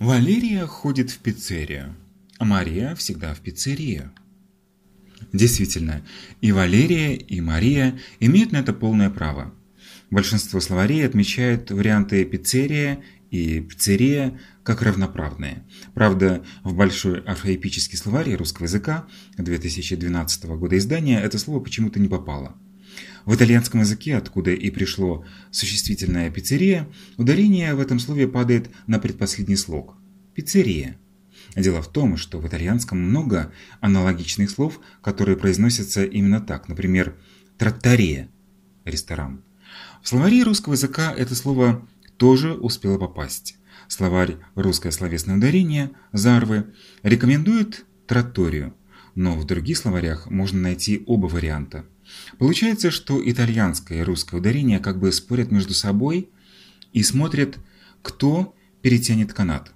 Валерия ходит в пиццерию, а Мария всегда в пиццерию. Действительно, и Валерия, и Мария имеют на это полное право. Большинство словарей отмечают варианты пиццерия и пиццерия как равноправные. Правда, в Большой орфоэпический словарь русского языка 2012 года издания это слово почему-то не попало. В итальянском языке, откуда и пришло существительное «пиццерия», ударение в этом слове падает на предпоследний слог – «пиццерия». Дело в том, что в итальянском много аналогичных слов, которые произносятся именно так, например, «троттория» – ресторан. В словаре русского языка это слово тоже успело попасть. Словарь «Русское словесное ударение» Зарвы рекомендует «троторию», но в других словарях можно найти оба варианта. Получается, что итальянское и русское ударение как бы спорят между собой и смотрят, кто перетянет канат.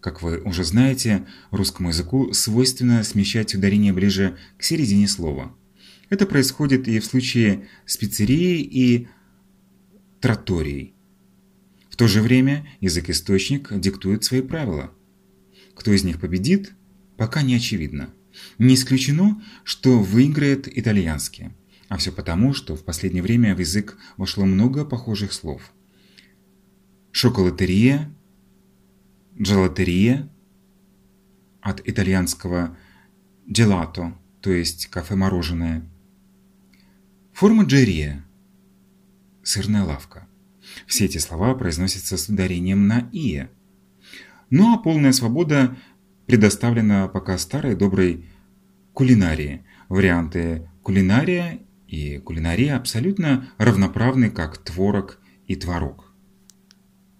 Как вы уже знаете, русскому языку свойственно смещать ударение ближе к середине слова. Это происходит и в случае с пиццерией и троторией. В то же время язык-источник диктует свои правила. Кто из них победит, пока не очевидно. Не исключено, что выиграет итальянский. А все потому, что в последнее время в язык вошло много похожих слов. Шоколатерия, джелатерия, от итальянского gelato, то есть кафе-мороженое. Формаджерия, сырная лавка. Все эти слова произносятся с ударением на «ие». Ну а полная свобода предоставлена пока старой доброй кулинарии. Варианты кулинария и кулинария абсолютно равноправны, как творог и творог.